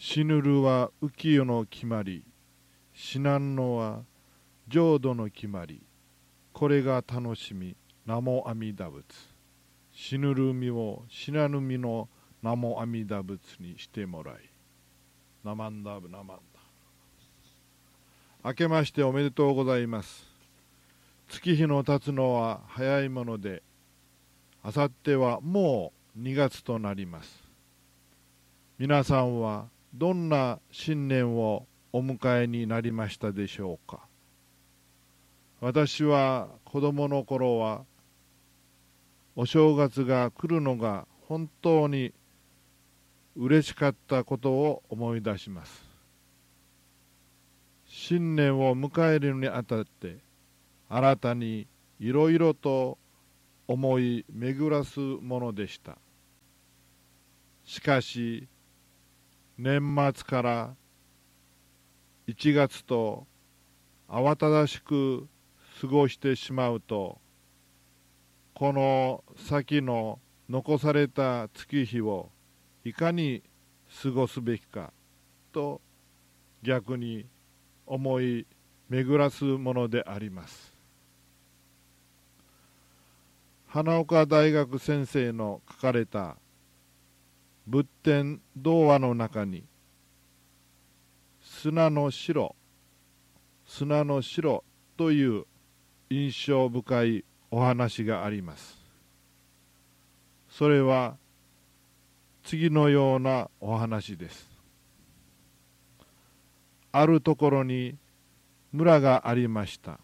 死ぬるは浮世の決まり死なんのは浄土の決まりこれが楽しみ名も阿弥陀仏。死ぬる身を死なぬ身の名も阿弥陀仏にしてもらいナマンダブナマンダ明けましておめでとうございます。月日の経つのは早いものであさってはもう2月となります。皆さんはどんな新年をお迎えになりましたでしょうか？私は子供の頃はお正月が来るのが本当に嬉しかったことを思い出します。新年を迎えるにあたって新たにいろいろと思い巡らすものでした。しかし年末から1月と慌ただしく過ごしてしまうとこの先の残された月日をいかに過ごすべきかと逆に思い巡らすものであります。花岡大学先生の書かれた仏典童話の中に砂の城砂の城という印象深いお話があります。それは次のようなお話です。あるところに村がありました。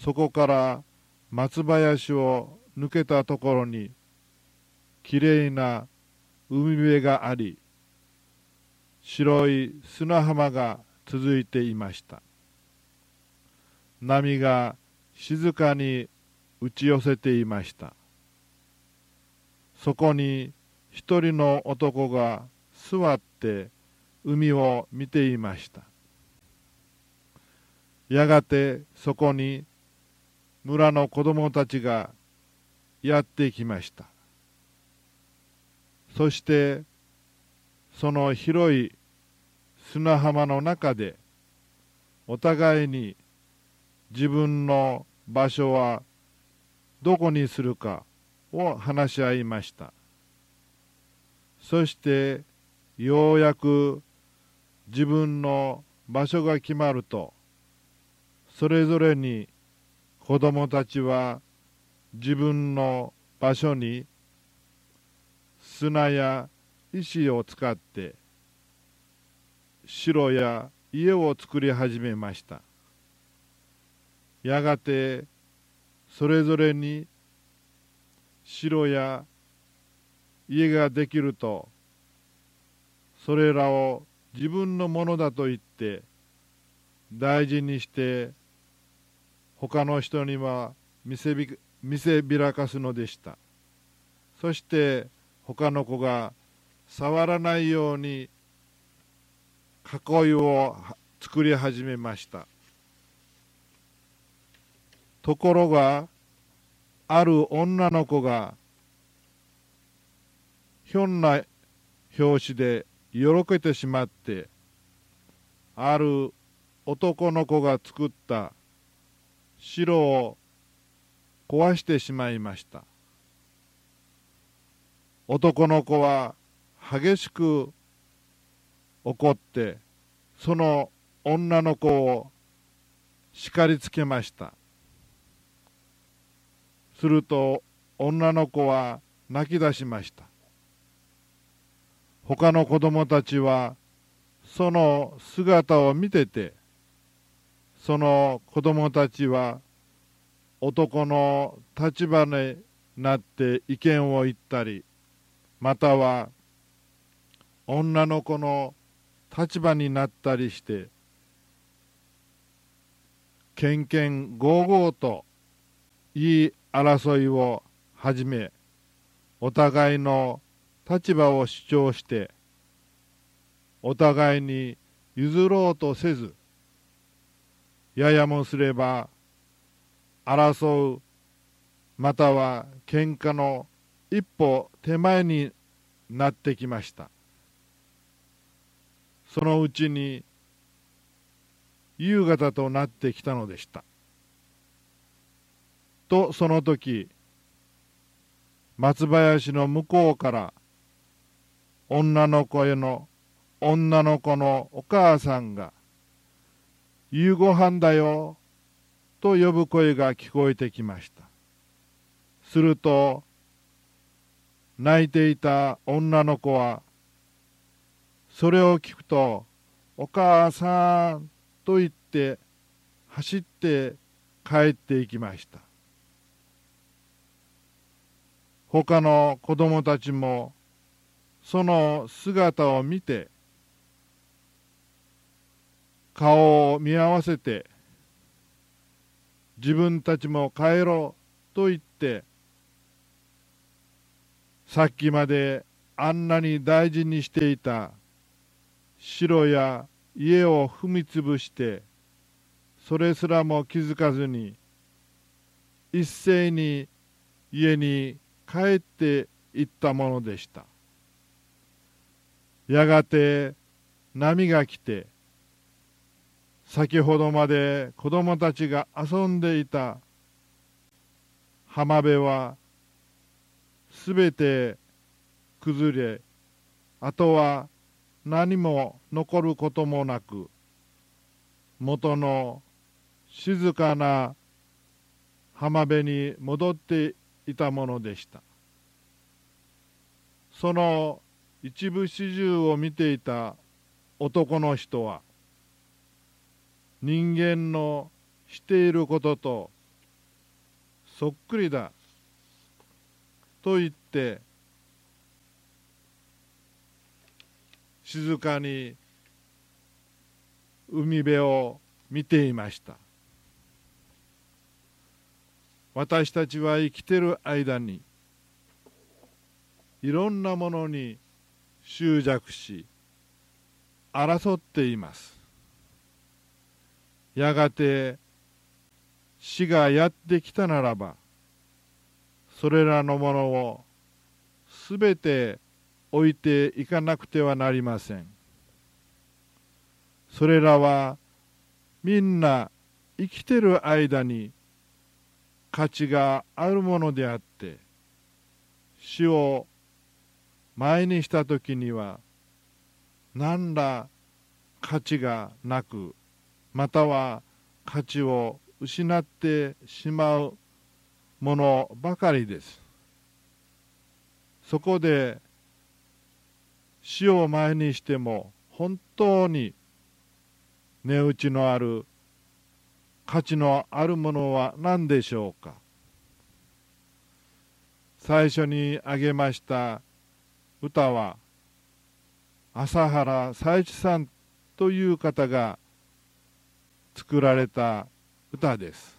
そこから松林を抜けたところにきれいな海辺があり白い砂浜が続いていました。波が静かに打ち寄せていました。そこに一人の男が座って海を見ていました。やがてそこに村の子供たちがやってきました。そしてその広い砂浜の中でお互いに自分の場所はどこにするかを話し合いました。そしてようやく自分の場所が決まるとそれぞれに子供たちは自分の場所に砂や石を使って城や家を作り始めました。やがてそれぞれに城や家ができるとそれらを自分のものだと言って大事にして他の人には見せび見せびらかすのでした。そして他の子が触らないように囲いを作り始めました。ところがある女の子がひょんな拍子でよろけてしまってある男の子が作った城を壊してしまいました。男の子は激しく怒ってその女の子を叱りつけました。すると女の子は泣き出しました。他の子供たちはその姿を見ててその子供たちは男の立場になって意見を言ったりまたは女の子の立場になったりしてけんけんごうごうといい争いを始めお互いの立場を主張してお互いに譲ろうとせずややもすれば争うまたは喧嘩の一歩手前になってきましたそのうちに夕方となってきたのでした。とその時松林の向こうから女の子への女の子のお母さんが「夕ごはんだよ」と呼ぶ声が聞こえてきましたすると泣いていた女の子はそれを聞くと「お母さん」と言って走って帰っていきました。他の子供たちもその姿を見て顔を見合わせて自分たちも帰ろうと言ってさっきまであんなに大事にしていた城や家を踏みつぶしてそれすらも気づかずに一斉に家に帰っていったものでした。やがて波が来て先ほどまで子供たちが遊んでいた浜辺はすべて崩れあとは何も残ることもなく元の静かな浜辺に戻っていたものでした。その一部始終を見ていた男の人は人間のしていることとそっくりだと言って静かに海辺を見ていました。私たちは生きてる間にいろんなものに執着し争っています。やがて死がやってきたならばそれらのものをすべて置いていかなくてはなりません。それらはみんな生きてる間に価値があるものであって死を前にした時には何ら価値がなくまたは価値を失ってしまうものばかりです。そこで死を前にしても本当に値打ちのある価値のあるものは何でしょうか？最初に挙げました歌は朝原佐一さんという方が作られた歌です。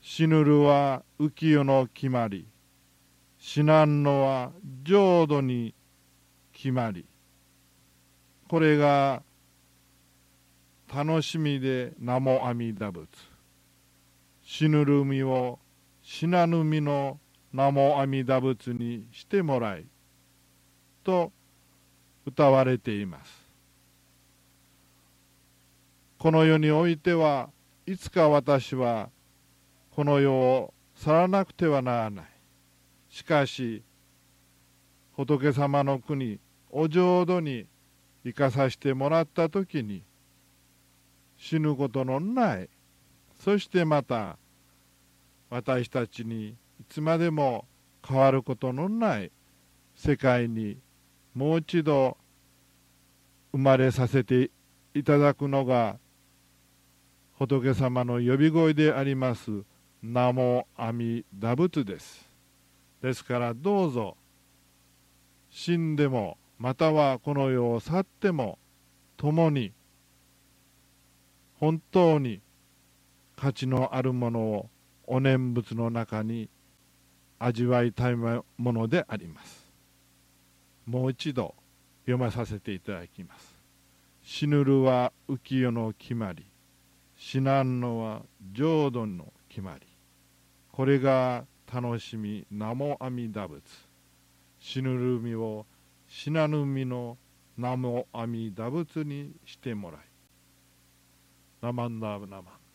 死ぬるは浮世の決まり死なんのは浄土に決まりこれが楽しみで名も阿弥陀仏。死ぬるみを死なぬみの名も阿弥陀仏にしてもらいと歌われています。この世においてはいつか私はこの世を去らなくてはならない。しかし仏様の国お浄土に生かさせてもらった時に死ぬことのないそしてまた私たちにいつまでも変わることのない世界にもう一度生まれさせていただくのが仏様の呼び声であります名も阿弥陀仏です。ですからどうぞ死んでもまたはこの世を去っても共に本当に価値のあるものをお念仏の中に味わいたいものであります。もう一度読まさせていただきます。死ぬるは浮世の決まり死なんのは浄土の決まり。これが楽しみ名も阿弥陀仏。死ぬるみを死なぬみのナモ阿弥陀仏にしてもらい。ナマンダーナマン。